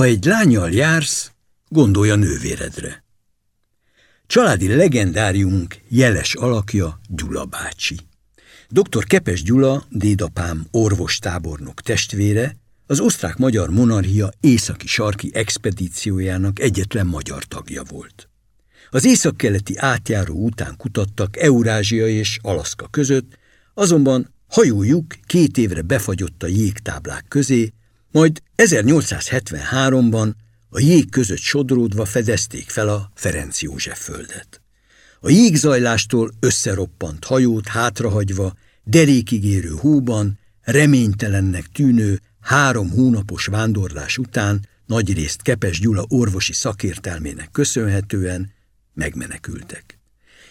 Ha egy lányjal jársz, gondolj a nővéredre. Családi legendáriumunk jeles alakja Gyula bácsi. Dr. Kepes Gyula, dédapám orvostábornok testvére, az osztrák-magyar monarchia északi sarki expedíciójának egyetlen magyar tagja volt. Az északkeleti átjáró után kutattak Eurázsia és Alaszka között, azonban hajójuk két évre befagyott a jégtáblák közé, majd 1873-ban a jég között sodródva fedezték fel a Ferenc József földet. A jégzajlástól összeroppant hajót hátrahagyva, derékig érő hóban, reménytelennek tűnő három hónapos vándorlás után nagyrészt Kepes Gyula orvosi szakértelmének köszönhetően megmenekültek.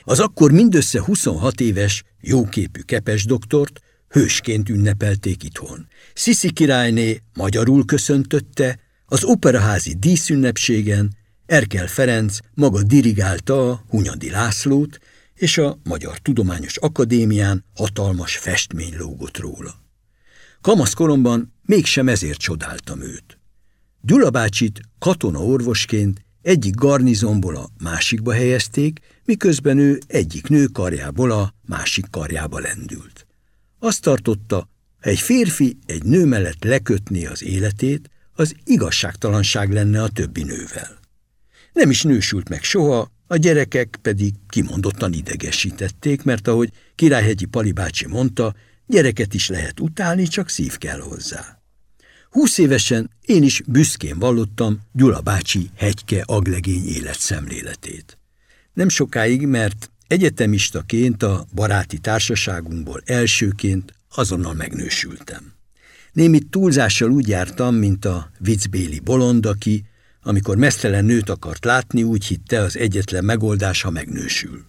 Az akkor mindössze 26 éves, jóképű Kepes doktort hősként ünnepelték itthon. Sziszi királyné magyarul köszöntötte, az operaházi díszünnepségen Erkel Ferenc maga dirigálta a Hunyadi Lászlót, és a Magyar Tudományos Akadémián hatalmas festmény lógott róla. Kamaszkoromban mégsem ezért csodáltam őt. Gyula bácsit katona orvosként egyik garnizomból a másikba helyezték, miközben ő egyik nő karjából a másik karjába lendült. Azt tartotta, egy férfi egy nő mellett lekötné az életét, az igazságtalanság lenne a többi nővel. Nem is nősült meg soha, a gyerekek pedig kimondottan idegesítették, mert ahogy Királyhegyi Pali bácsi mondta, gyereket is lehet utálni, csak szív kell hozzá. Húsz évesen én is büszkén vallottam Gyula bácsi hegyke aglegény életszemléletét. Nem sokáig, mert egyetemistaként a baráti társaságunkból elsőként azonnal megnősültem. Némi túlzással úgy jártam, mint a viccbéli bolond, aki, amikor mesztelen nőt akart látni, úgy hitte az egyetlen megoldás, ha megnősül.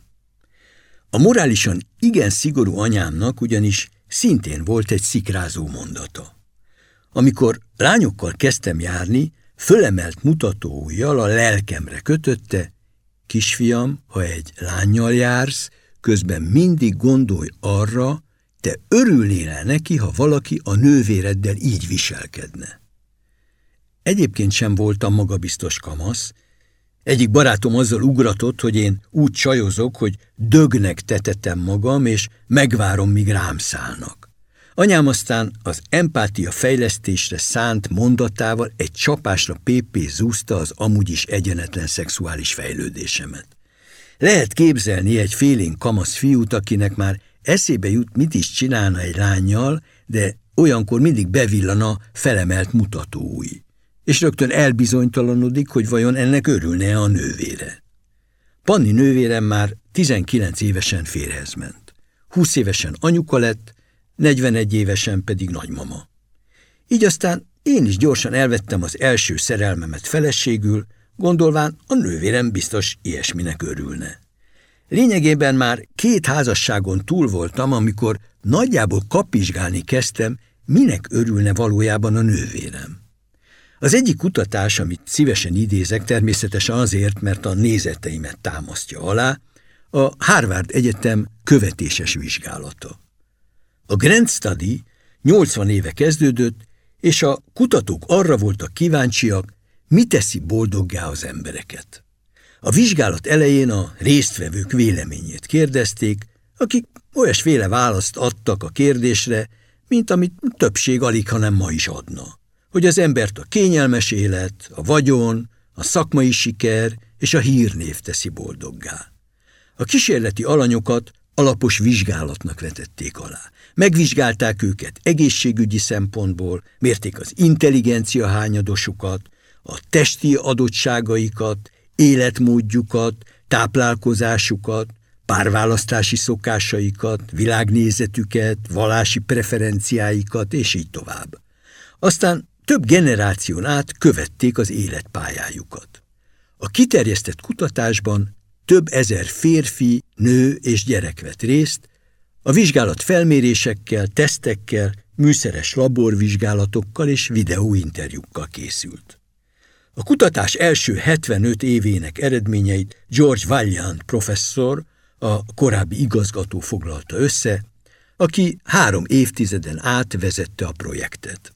A morálisan igen szigorú anyámnak ugyanis szintén volt egy szikrázó mondata. Amikor lányokkal kezdtem járni, fölemelt mutatóujjal a lelkemre kötötte, kisfiam, ha egy lányjal jársz, közben mindig gondolj arra, te örülnél neki, ha valaki a nővéreddel így viselkedne. Egyébként sem voltam magabiztos kamasz. Egyik barátom azzal ugratott, hogy én úgy csajozok, hogy dögnek tetetem magam, és megvárom, míg rám szállnak. Anyám aztán az empátia fejlesztésre szánt mondatával egy csapásra pépé zúzta az amúgy is egyenetlen szexuális fejlődésemet. Lehet képzelni egy félén kamasz fiút, akinek már Eszébe jut, mit is csinálna egy lányjal, de olyankor mindig bevillana felemelt mutatóúj, és rögtön elbizonytalanodik, hogy vajon ennek örülne a nővére. Panni nővérem már 19 évesen férhez ment. 20 évesen anyuka lett, 41 évesen pedig nagymama. Így aztán én is gyorsan elvettem az első szerelmemet feleségül, gondolván a nővérem biztos ilyesminek örülne. Lényegében már két házasságon túl voltam, amikor nagyjából kapizsgálni kezdtem, minek örülne valójában a nővérem. Az egyik kutatás, amit szívesen idézek, természetesen azért, mert a nézeteimet támasztja alá, a Harvard Egyetem követéses vizsgálata. A Grand Study 80 éve kezdődött, és a kutatók arra voltak kíváncsiak, mi teszi boldoggá az embereket. A vizsgálat elején a résztvevők véleményét kérdezték, akik olyasféle választ adtak a kérdésre, mint amit többség alig, hanem ma is adna. Hogy az embert a kényelmes élet, a vagyon, a szakmai siker és a hírnév teszi boldoggá. A kísérleti alanyokat alapos vizsgálatnak vetették alá. Megvizsgálták őket egészségügyi szempontból, mérték az intelligencia hányadosukat, a testi adottságaikat életmódjukat, táplálkozásukat, párválasztási szokásaikat, világnézetüket, valási preferenciáikat, és így tovább. Aztán több generáción át követték az életpályájukat. A kiterjesztett kutatásban több ezer férfi, nő és gyerek vett részt, a vizsgálat felmérésekkel, tesztekkel, műszeres laborvizsgálatokkal és videóinterjúkkal készült. A kutatás első 75 évének eredményeit George Valiant professzor, a korábbi igazgató foglalta össze, aki három évtizeden át vezette a projektet.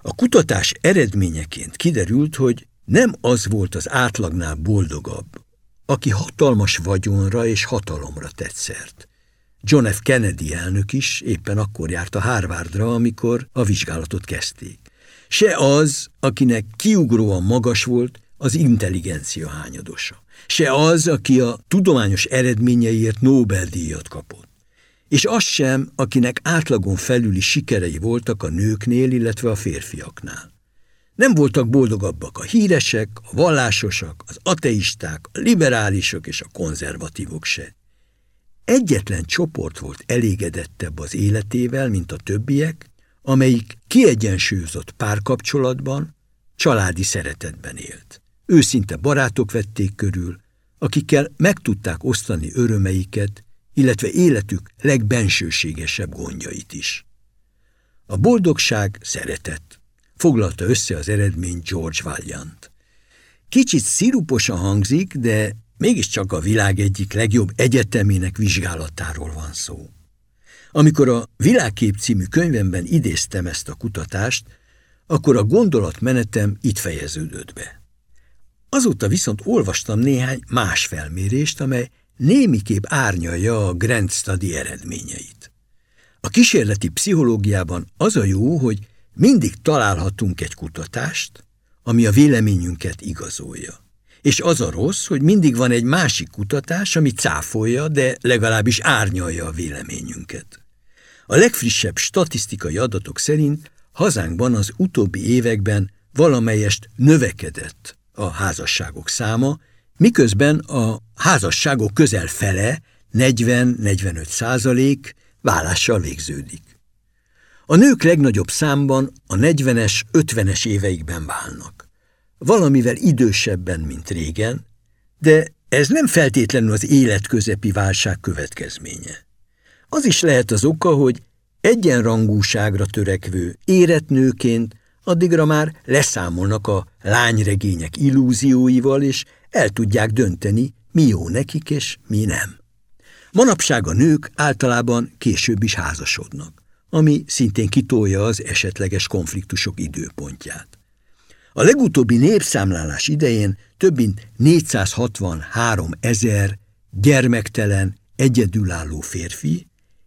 A kutatás eredményeként kiderült, hogy nem az volt az átlagnál boldogabb, aki hatalmas vagyonra és hatalomra tetszert. John F. Kennedy elnök is éppen akkor járt a Harvardra, amikor a vizsgálatot kezdték. Se az, akinek kiugróan magas volt, az intelligencia hányadosa. Se az, aki a tudományos eredményeiért Nobel-díjat kapott. És az sem, akinek átlagon felüli sikerei voltak a nőknél, illetve a férfiaknál. Nem voltak boldogabbak a híresek, a vallásosak, az ateisták, a liberálisok és a konzervatívok se. Egyetlen csoport volt elégedettebb az életével, mint a többiek, amelyik kiegyensúlyozott párkapcsolatban, családi szeretetben élt. Őszinte barátok vették körül, akikkel meg tudták osztani örömeiket, illetve életük legbensőségesebb gondjait is. A boldogság szeretett, foglalta össze az eredményt George Valiant. Kicsit sziruposan hangzik, de mégiscsak a világ egyik legjobb egyetemének vizsgálatáról van szó. Amikor a Világkép című könyvemben idéztem ezt a kutatást, akkor a gondolatmenetem itt fejeződött be. Azóta viszont olvastam néhány más felmérést, amely némiképp árnyalja a Grand Study eredményeit. A kísérleti pszichológiában az a jó, hogy mindig találhatunk egy kutatást, ami a véleményünket igazolja. És az a rossz, hogy mindig van egy másik kutatás, ami cáfolja, de legalábbis árnyalja a véleményünket. A legfrissebb statisztikai adatok szerint hazánkban az utóbbi években valamelyest növekedett a házasságok száma, miközben a házasságok közel fele, 40-45 százalék vállással végződik. A nők legnagyobb számban a 40-es, 50-es éveikben válnak. Valamivel idősebben, mint régen, de ez nem feltétlenül az életközepi válság következménye. Az is lehet az oka, hogy egyenrangúságra törekvő érett nőként addigra már leszámolnak a lányregények illúzióival, és el tudják dönteni, mi jó nekik és mi nem. Manapság a nők általában később is házasodnak, ami szintén kitolja az esetleges konfliktusok időpontját. A legutóbbi népszámlálás idején több mint 463 ezer gyermektelen, egyedülálló férfi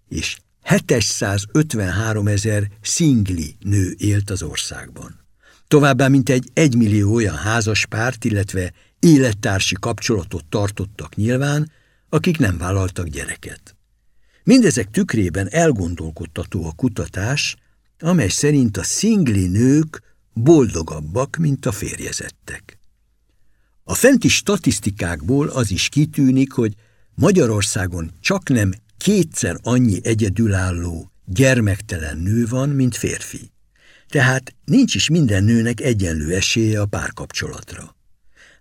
és 753 ezer szingli nő élt az országban. Továbbá mintegy egy millió olyan házaspárt, illetve élettársi kapcsolatot tartottak nyilván, akik nem vállaltak gyereket. Mindezek tükrében elgondolkodtató a kutatás, amely szerint a szingli nők boldogabbak, mint a férjezettek. A fenti statisztikákból az is kitűnik, hogy Magyarországon csak nem kétszer annyi egyedülálló, gyermektelen nő van, mint férfi. Tehát nincs is minden nőnek egyenlő esélye a párkapcsolatra.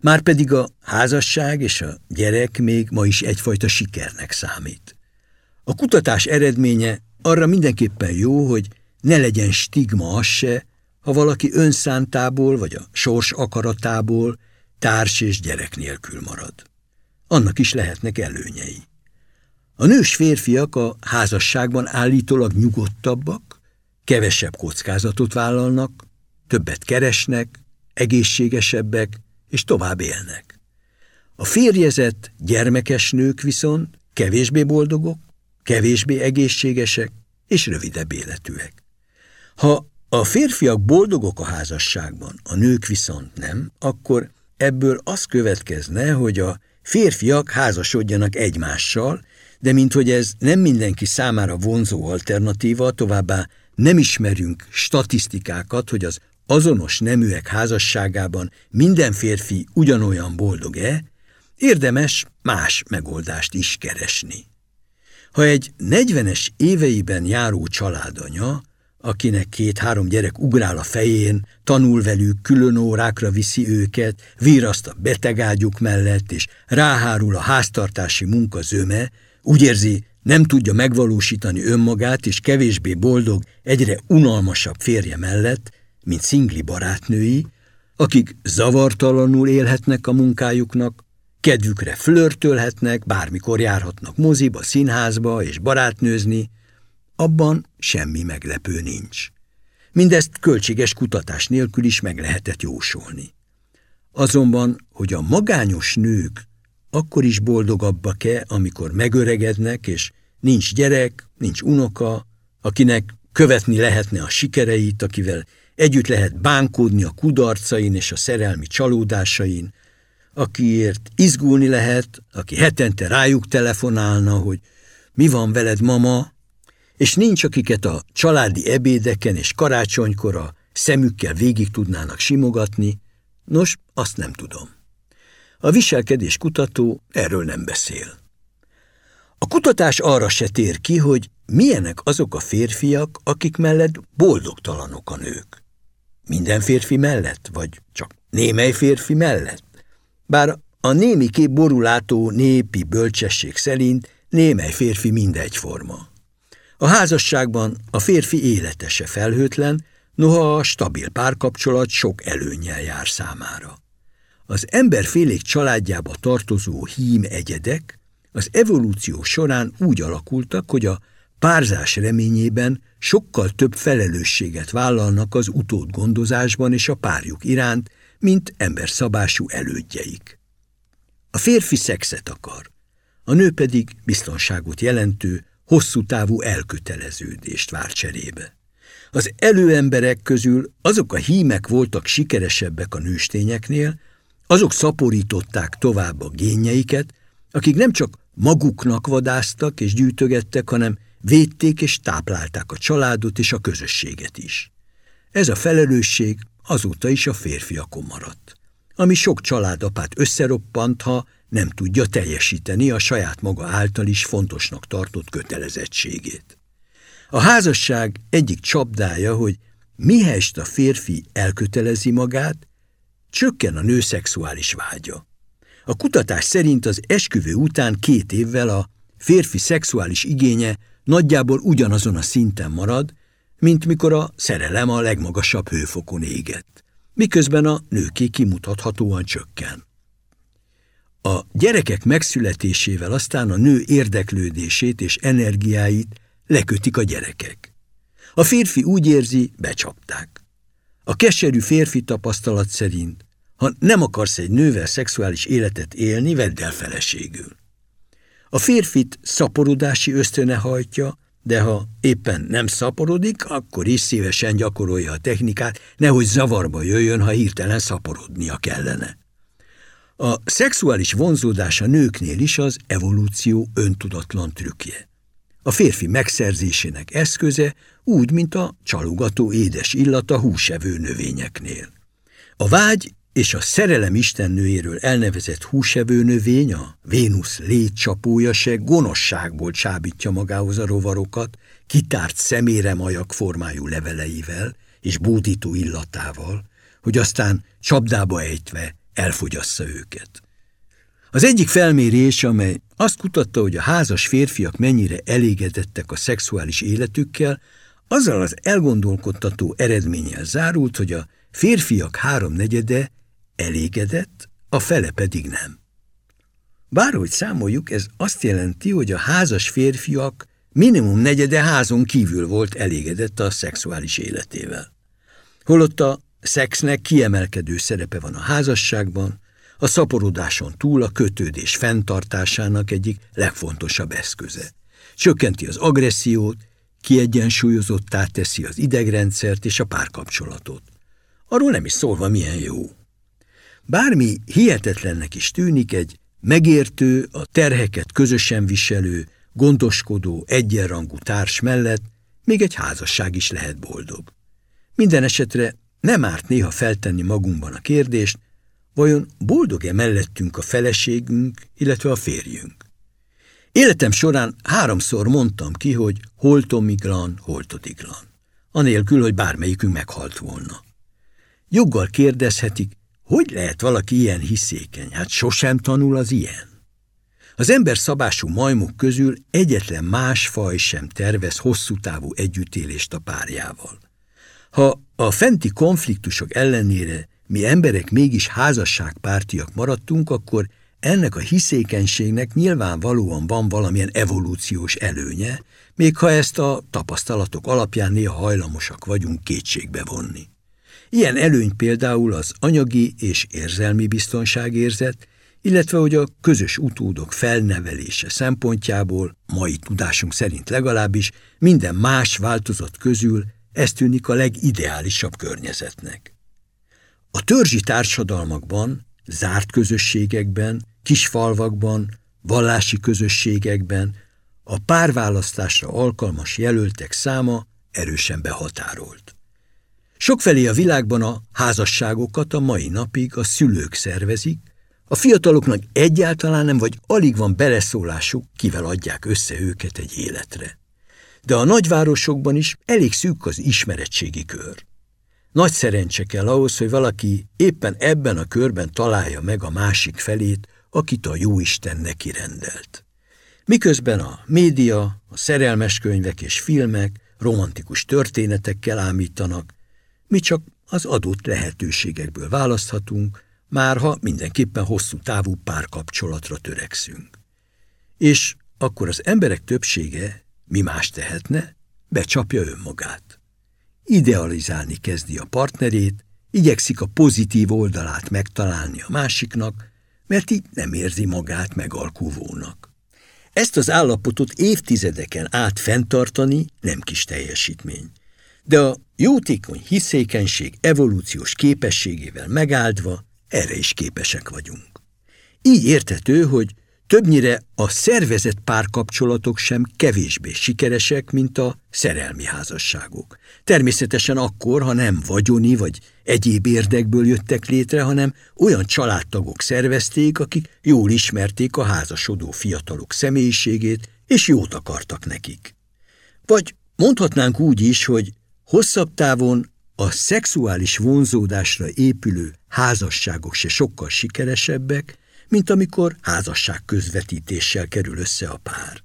Márpedig a házasság és a gyerek még ma is egyfajta sikernek számít. A kutatás eredménye arra mindenképpen jó, hogy ne legyen stigma az se, ha valaki önszántából vagy a sors akaratából társ és gyerek nélkül marad. Annak is lehetnek előnyei. A nős férfiak a házasságban állítólag nyugodtabbak, kevesebb kockázatot vállalnak, többet keresnek, egészségesebbek és tovább élnek. A férjezett, gyermekes nők viszont kevésbé boldogok, kevésbé egészségesek és rövidebb életűek. Ha a férfiak boldogok a házasságban, a nők viszont nem, akkor ebből az következne, hogy a férfiak házasodjanak egymással, de minthogy ez nem mindenki számára vonzó alternatíva, továbbá nem ismerünk statisztikákat, hogy az azonos neműek házasságában minden férfi ugyanolyan boldog-e, érdemes más megoldást is keresni. Ha egy 40-es éveiben járó családanya, akinek két-három gyerek ugrál a fején, tanul velük, külön órákra viszi őket, viraszt a betegágyuk mellett, és ráhárul a háztartási munka zöme, úgy érzi, nem tudja megvalósítani önmagát, és kevésbé boldog, egyre unalmasabb férje mellett, mint szingli barátnői, akik zavartalanul élhetnek a munkájuknak, kedvükre flörtölhetnek, bármikor járhatnak moziba, színházba és barátnőzni, abban semmi meglepő nincs. Mindezt költséges kutatás nélkül is meg lehetett jósolni. Azonban, hogy a magányos nők akkor is boldogabbak-e, amikor megöregednek, és nincs gyerek, nincs unoka, akinek követni lehetne a sikereit, akivel együtt lehet bánkódni a kudarcain és a szerelmi csalódásain, akiért izgulni lehet, aki hetente rájuk telefonálna, hogy mi van veled, mama, és nincs, akiket a családi ebédeken és karácsonykor a szemükkel végig tudnának simogatni, nos, azt nem tudom. A viselkedés kutató erről nem beszél. A kutatás arra se tér ki, hogy milyenek azok a férfiak, akik mellett boldogtalanok a nők. Minden férfi mellett, vagy csak némely férfi mellett? Bár a némiké borulátó népi bölcsesség szerint némely férfi mindegyforma. A házasságban a férfi életese felhőtlen, noha a stabil párkapcsolat sok előnyel jár számára. Az emberfélék családjába tartozó hím egyedek az evolúció során úgy alakultak, hogy a párzás reményében sokkal több felelősséget vállalnak az utód gondozásban és a párjuk iránt, mint emberszabású elődjeik. A férfi szexet akar, a nő pedig biztonságot jelentő, hosszú távú elköteleződést vár cserébe. Az előemberek közül azok a hímek voltak sikeresebbek a nőstényeknél, azok szaporították tovább a génjeiket, akik nem csak maguknak vadáztak és gyűjtögettek, hanem védték és táplálták a családot és a közösséget is. Ez a felelősség azóta is a férfiakon maradt, ami sok családapát összeroppant, ha nem tudja teljesíteni a saját maga által is fontosnak tartott kötelezettségét. A házasság egyik csapdája, hogy mihelyest a férfi elkötelezi magát, csökken a nő szexuális vágya. A kutatás szerint az esküvő után két évvel a férfi szexuális igénye nagyjából ugyanazon a szinten marad, mint mikor a szerelem a legmagasabb hőfokon égett, miközben a nőké kimutathatóan csökken. A gyerekek megszületésével aztán a nő érdeklődését és energiáit lekötik a gyerekek. A férfi úgy érzi, becsapták. A keserű férfi tapasztalat szerint, ha nem akarsz egy nővel szexuális életet élni, vedd el feleségül. A férfit szaporodási ösztöne hajtja, de ha éppen nem szaporodik, akkor is szívesen gyakorolja a technikát, nehogy zavarba jöjjön, ha hirtelen szaporodnia kellene. A szexuális vonzódás a nőknél is az evolúció öntudatlan trükkje. A férfi megszerzésének eszköze úgy, mint a csalogató édes illat a húsevő növényeknél. A vágy és a szerelem istennőjéről elnevezett húsevő növény, a Vénusz létcsapója se gonoszságból csábítja magához a rovarokat, kitárt szemére majak formájú leveleivel és bódító illatával, hogy aztán csapdába ejtve elfogyassza őket. Az egyik felmérés, amely azt kutatta, hogy a házas férfiak mennyire elégedettek a szexuális életükkel, azzal az elgondolkodtató eredménnyel zárult, hogy a férfiak háromnegyede elégedett, a fele pedig nem. Bárhogy számoljuk, ez azt jelenti, hogy a házas férfiak minimum negyede házon kívül volt elégedett a szexuális életével. Holott a szexnek kiemelkedő szerepe van a házasságban, a szaporodáson túl a kötődés fenntartásának egyik legfontosabb eszköze. Csökkenti az agressziót, kiegyensúlyozottá teszi az idegrendszert és a párkapcsolatot. Arról nem is szólva milyen jó. Bármi hihetetlennek is tűnik, egy megértő, a terheket közösen viselő, gondoskodó, egyenrangú társ mellett még egy házasság is lehet boldog. Minden esetre nem árt néha feltenni magunkban a kérdést, vajon boldog-e mellettünk a feleségünk, illetve a férjünk? Életem során háromszor mondtam ki, hogy holtomiglan, holtodiglan, anélkül, hogy bármelyikünk meghalt volna. Joggal kérdezhetik, hogy lehet valaki ilyen hiszékeny? Hát sosem tanul az ilyen. Az ember szabású majmok közül egyetlen más faj sem tervez hosszú távú együttélést a párjával. Ha a fenti konfliktusok ellenére mi emberek mégis házasságpártiak maradtunk, akkor ennek a hiszékenységnek nyilvánvalóan van valamilyen evolúciós előnye, még ha ezt a tapasztalatok alapján néha hajlamosak vagyunk kétségbe vonni. Ilyen előny például az anyagi és érzelmi biztonságérzet, illetve hogy a közös utódok felnevelése szempontjából, mai tudásunk szerint legalábbis, minden más változat közül ez tűnik a legideálisabb környezetnek. A törzsi társadalmakban, zárt közösségekben, kisfalvakban, vallási közösségekben a párválasztásra alkalmas jelöltek száma erősen behatárolt. Sokfelé a világban a házasságokat a mai napig a szülők szervezik, a fiataloknak egyáltalán nem vagy alig van beleszólásuk, kivel adják össze őket egy életre. De a nagyvárosokban is elég szűk az ismeretségi kör. Nagy szerencse kell ahhoz, hogy valaki éppen ebben a körben találja meg a másik felét, akit a Jóisten neki rendelt. Miközben a média, a szerelmes könyvek és filmek romantikus történetekkel ámítanak, mi csak az adott lehetőségekből választhatunk, már ha mindenképpen hosszú távú párkapcsolatra törekszünk. És akkor az emberek többsége mi más tehetne? Becsapja önmagát. Idealizálni kezdi a partnerét, igyekszik a pozitív oldalát megtalálni a másiknak, mert így nem érzi magát megalkuvónak. Ezt az állapotot évtizedeken át fenntartani nem kis teljesítmény. De a jótékony hiszékenység evolúciós képességével megáldva erre is képesek vagyunk. Így értető, hogy többnyire a szervezett párkapcsolatok sem kevésbé sikeresek, mint a szerelmi házasságok. Természetesen akkor, ha nem vagyoni vagy egyéb érdekből jöttek létre, hanem olyan családtagok szervezték, akik jól ismerték a házasodó fiatalok személyiségét, és jót akartak nekik. Vagy mondhatnánk úgy is, hogy hosszabb távon a szexuális vonzódásra épülő házasságok se sokkal sikeresebbek, mint amikor házasság közvetítéssel kerül össze a pár.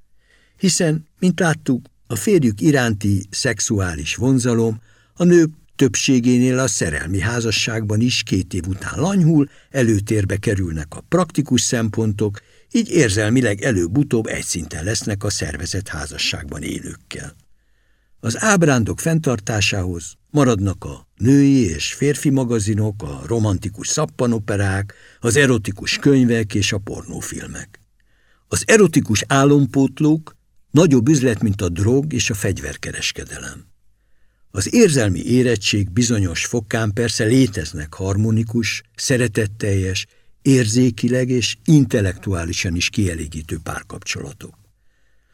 Hiszen, mint láttuk, a férjük iránti szexuális vonzalom a nők többségénél a szerelmi házasságban is két év után lanyhul, előtérbe kerülnek a praktikus szempontok, így érzelmileg előbb-utóbb egy szinten lesznek a szervezett házasságban élőkkel. Az ábrándok fenntartásához maradnak a női és férfi magazinok, a romantikus szappanoperák, az erotikus könyvek és a pornófilmek. Az erotikus álompótlók nagyobb üzlet, mint a drog és a fegyverkereskedelem. Az érzelmi érettség bizonyos fokán persze léteznek harmonikus, szeretetteljes, érzékileg és intellektuálisan is kielégítő párkapcsolatok.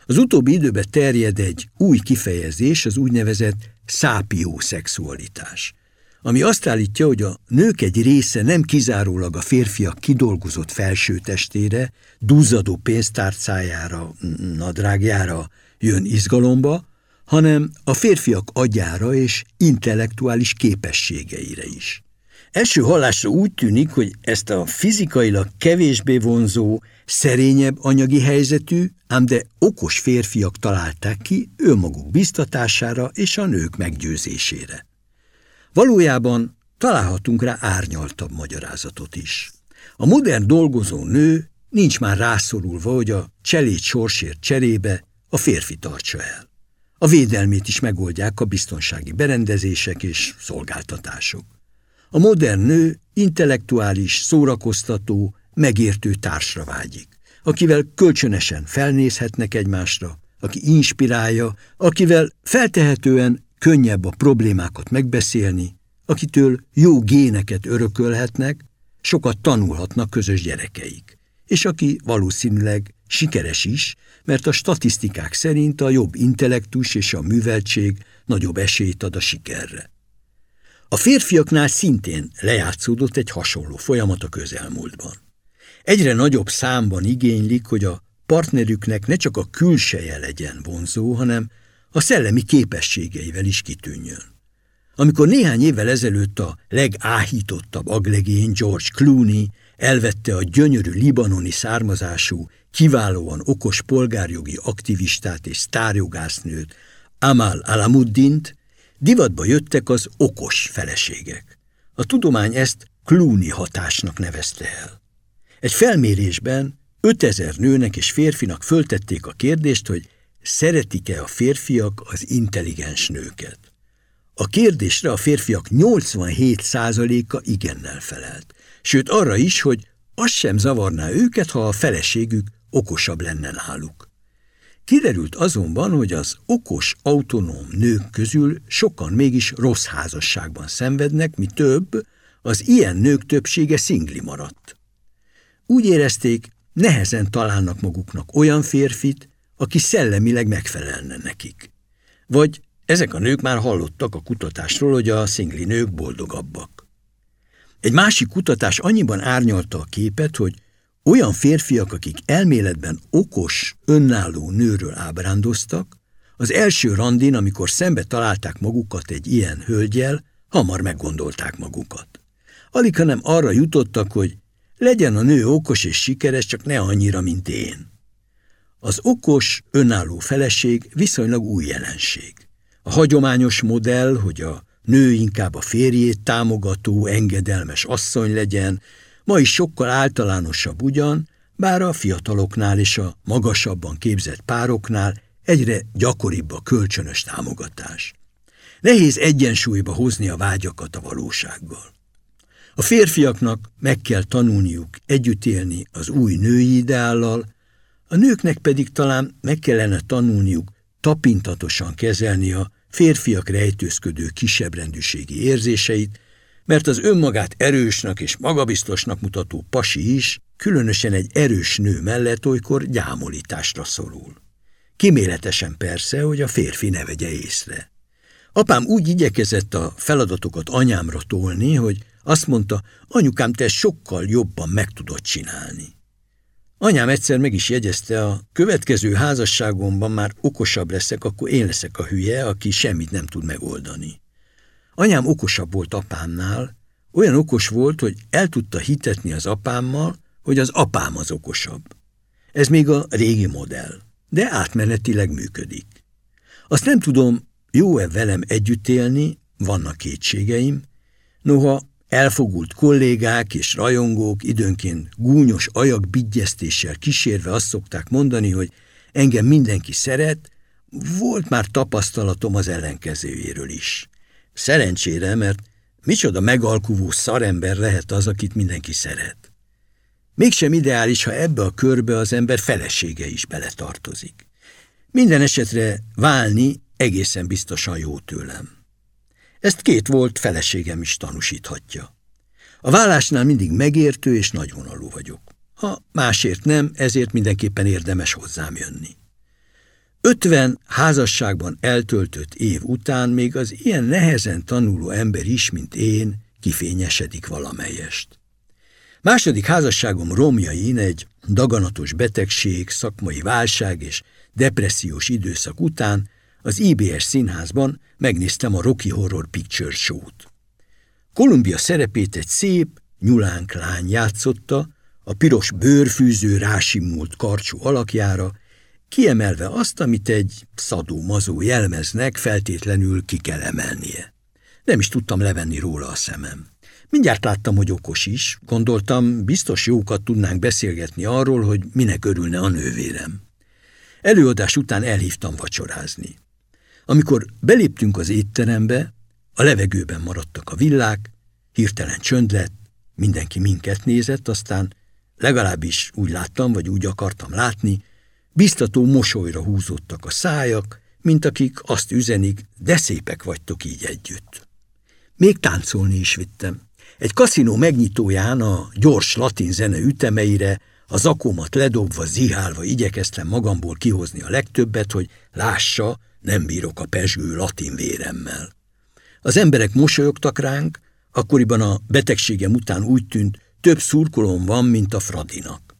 Az utóbbi időben terjed egy új kifejezés, az úgynevezett szápiószexualitás, ami azt állítja, hogy a nők egy része nem kizárólag a férfiak kidolgozott felsőtestére, duzzadó pénztárcájára, nadrágjára jön izgalomba, hanem a férfiak agyára és intellektuális képességeire is. Első hallásra úgy tűnik, hogy ezt a fizikailag kevésbé vonzó, szerényebb anyagi helyzetű, ám de okos férfiak találták ki önmaguk biztatására és a nők meggyőzésére. Valójában találhatunk rá árnyaltabb magyarázatot is. A modern dolgozó nő nincs már rászorulva, hogy a cselét sorsért cserébe a férfi tartsa el. A védelmét is megoldják a biztonsági berendezések és szolgáltatások. A modern nő intellektuális, szórakoztató, megértő társra vágyik, akivel kölcsönösen felnézhetnek egymásra, aki inspirálja, akivel feltehetően könnyebb a problémákat megbeszélni, akitől jó géneket örökölhetnek, sokat tanulhatnak közös gyerekeik, és aki valószínűleg sikeres is, mert a statisztikák szerint a jobb intellektus és a műveltség nagyobb esélyt ad a sikerre. A férfiaknál szintén lejátszódott egy hasonló folyamat a közelmúltban. Egyre nagyobb számban igénylik, hogy a partnerüknek ne csak a külseje legyen vonzó, hanem a szellemi képességeivel is kitűnjön. Amikor néhány évvel ezelőtt a legáhítottabb aglegény George Clooney elvette a gyönyörű libanoni származású, kiválóan okos polgárjogi aktivistát és sztárjogásznőt, Amal Alamuddint, divatba jöttek az okos feleségek. A tudomány ezt Clooney hatásnak nevezte el. Egy felmérésben 5000 nőnek és férfinak föltették a kérdést, hogy szeretik-e a férfiak az intelligens nőket. A kérdésre a férfiak 87%-a igennel felelt, sőt arra is, hogy az sem zavarná őket, ha a feleségük okosabb lenne náluk. Kiderült azonban, hogy az okos, autonóm nők közül sokan mégis rossz házasságban szenvednek, mi több, az ilyen nők többsége szingli maradt. Úgy érezték, nehezen találnak maguknak olyan férfit, aki szellemileg megfelelne nekik. Vagy ezek a nők már hallottak a kutatásról, hogy a szingli nők boldogabbak. Egy másik kutatás annyiban árnyalta a képet, hogy olyan férfiak, akik elméletben okos, önálló nőről ábrándoztak, az első randin, amikor szembe találták magukat egy ilyen hölgyel, hamar meggondolták magukat. Alig, hanem arra jutottak, hogy legyen a nő okos és sikeres, csak ne annyira, mint én. Az okos, önálló feleség viszonylag új jelenség. A hagyományos modell, hogy a nő inkább a férjét támogató, engedelmes asszony legyen, ma is sokkal általánosabb ugyan, bár a fiataloknál és a magasabban képzett pároknál egyre gyakoribb a kölcsönös támogatás. Nehéz egyensúlyba hozni a vágyakat a valósággal. A férfiaknak meg kell tanulniuk együtt élni az új női ideállal, a nőknek pedig talán meg kellene tanulniuk tapintatosan kezelni a férfiak rejtőzködő kisebbrendűségi érzéseit, mert az önmagát erősnek és magabiztosnak mutató pasi is, különösen egy erős nő mellett olykor gyámolításra szorul. Kiméletesen persze, hogy a férfi ne vegye észre. Apám úgy igyekezett a feladatokat anyámra tolni, hogy azt mondta, anyukám, te sokkal jobban meg tudod csinálni. Anyám egyszer meg is jegyezte, a következő házasságomban már okosabb leszek, akkor én leszek a hülye, aki semmit nem tud megoldani. Anyám okosabb volt apámnál, olyan okos volt, hogy el tudta hitetni az apámmal, hogy az apám az okosabb. Ez még a régi modell, de átmenetileg működik. Azt nem tudom, jó-e velem együtt élni, vannak kétségeim, noha Elfogult kollégák és rajongók időnként gúnyos ajak bigyeztéssel kísérve azt szokták mondani, hogy engem mindenki szeret, volt már tapasztalatom az ellenkezőjéről is. Szerencsére, mert micsoda megalkuvó szarember lehet az, akit mindenki szeret. Mégsem ideális, ha ebbe a körbe az ember felesége is beletartozik. Minden esetre válni egészen biztosan jó tőlem. Ezt két volt feleségem is tanúsíthatja. A vállásnál mindig megértő és nagyvonalú vagyok. Ha másért nem, ezért mindenképpen érdemes hozzám jönni. Ötven házasságban eltöltött év után még az ilyen nehezen tanuló ember is, mint én, kifényesedik valamelyest. Második házasságom romjain egy daganatos betegség, szakmai válság és depressziós időszak után az IBS színházban megnéztem a Rocky Horror Picture Show-t. Kolumbia szerepét egy szép, nyulánk lány játszotta, a piros bőrfűző rásimult karcsú alakjára, kiemelve azt, amit egy szadó-mazó jelmeznek feltétlenül ki kell emelnie. Nem is tudtam levenni róla a szemem. Mindjárt láttam, hogy okos is, gondoltam, biztos jókat tudnánk beszélgetni arról, hogy minek örülne a nővérem. Előadás után elhívtam vacsorázni. Amikor beléptünk az étterembe, a levegőben maradtak a villák, hirtelen csönd lett, mindenki minket nézett, aztán legalábbis úgy láttam, vagy úgy akartam látni, biztató mosolyra húzódtak a szájak, mint akik azt üzenik, de szépek vagytok így együtt. Még táncolni is vittem. Egy kaszinó megnyitóján a gyors latin zene ütemeire, a zakómat ledobva, zihálva igyekeztem magamból kihozni a legtöbbet, hogy lássa, nem bírok a pezsgő latin véremmel. Az emberek mosolyogtak ránk, akkoriban a betegségem után úgy tűnt, több szurkolom van, mint a Fradinak.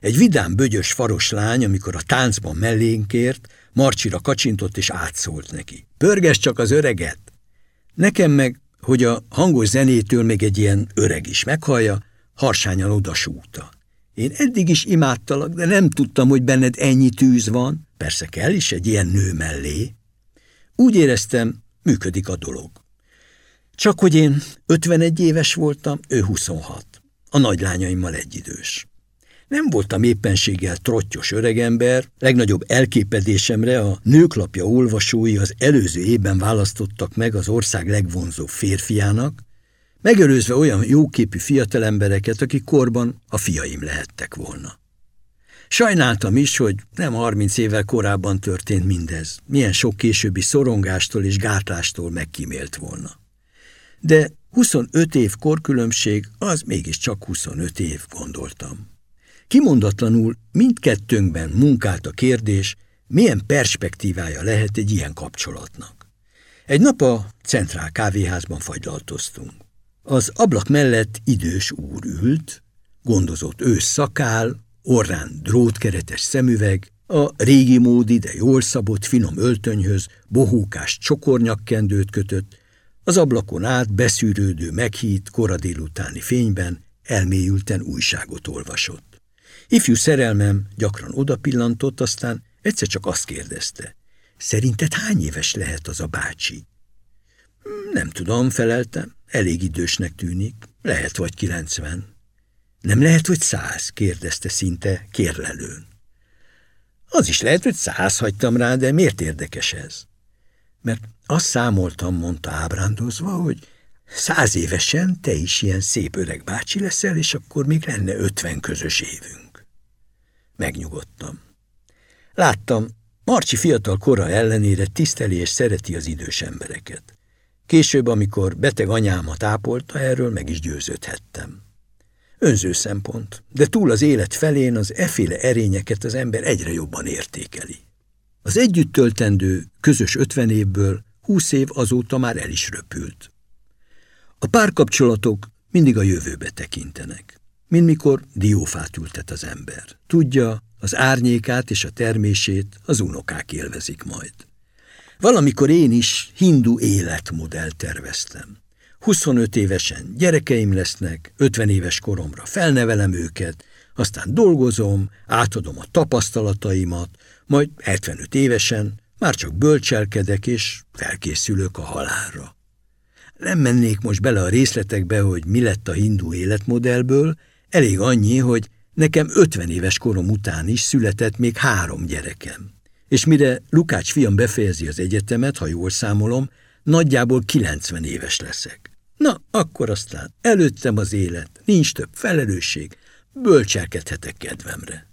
Egy vidám bögyös faros lány, amikor a táncban mellénk ért, Marcsira kacsintott és átszólt neki. Pörges csak az öreget! Nekem meg, hogy a hangos zenétől még egy ilyen öreg is meghallja, harsányan odasúgta. Én eddig is imádtalak, de nem tudtam, hogy benned ennyi tűz van. Persze kell is egy ilyen nő mellé. Úgy éreztem, működik a dolog. Csak hogy én 51 éves voltam, ő 26. A nagylányaimmal egyidős. Nem voltam éppenséggel trottyos öregember, legnagyobb elképedésemre a nőklapja olvasói az előző évben választottak meg az ország legvonzóbb férfiának, megelőzve olyan jóképű fiatalembereket, akik korban a fiaim lehettek volna. Sajnáltam is, hogy nem harminc évvel korábban történt mindez, milyen sok későbbi szorongástól és gátlástól megkímélt volna. De 25 év korkülönbség, az mégiscsak 25 év, gondoltam. Kimondatlanul mindkettőnkben munkált a kérdés, milyen perspektívája lehet egy ilyen kapcsolatnak. Egy nap a centrál kávéházban fagylaltoztunk. Az ablak mellett idős úr ült, gondozott ősz szakál, orrán drótkeretes szemüveg, a régi módi, de jól szabott finom öltönyhöz bohókás csokornyakkendőt kötött, az ablakon át beszűrődő meghít kora délutáni fényben elmélyülten újságot olvasott. Ifjú szerelmem gyakran odapillantott, aztán egyszer csak azt kérdezte. Szerinted hány éves lehet az a bácsi? Nem tudom, feleltem. Elég idősnek tűnik. Lehet vagy kilencven. Nem lehet, hogy száz? kérdezte szinte kérlelőn. Az is lehet, hogy száz hagytam rá, de miért érdekes ez? Mert azt számoltam, mondta ábrándozva, hogy száz évesen te is ilyen szép öreg bácsi leszel, és akkor még lenne ötven közös évünk. Megnyugodtam. Láttam, Marcsi fiatal kora ellenére tiszteli és szereti az idős embereket. Később, amikor beteg anyámat ápolta, erről meg is győződhettem. Önző szempont, de túl az élet felén az eféle erényeket az ember egyre jobban értékeli. Az együtt töltendő, közös ötven évből húsz év azóta már el is röpült. A párkapcsolatok mindig a jövőbe tekintenek, mint mikor diófát ültet az ember. Tudja, az árnyékát és a termését az unokák élvezik majd. Valamikor én is hindu életmodell terveztem. 25 évesen gyerekeim lesznek, 50 éves koromra felnevelem őket, aztán dolgozom, átadom a tapasztalataimat, majd 75 évesen már csak bölcselkedek és felkészülök a halálra. Nem mennék most bele a részletekbe, hogy mi lett a hindu életmodellből, elég annyi, hogy nekem 50 éves korom után is született még három gyerekem. És mire Lukács fiam befejezi az egyetemet, ha jól számolom, nagyjából 90 éves leszek. Na, akkor aztán előttem az élet, nincs több felelősség, bölcselkedhetek kedvemre.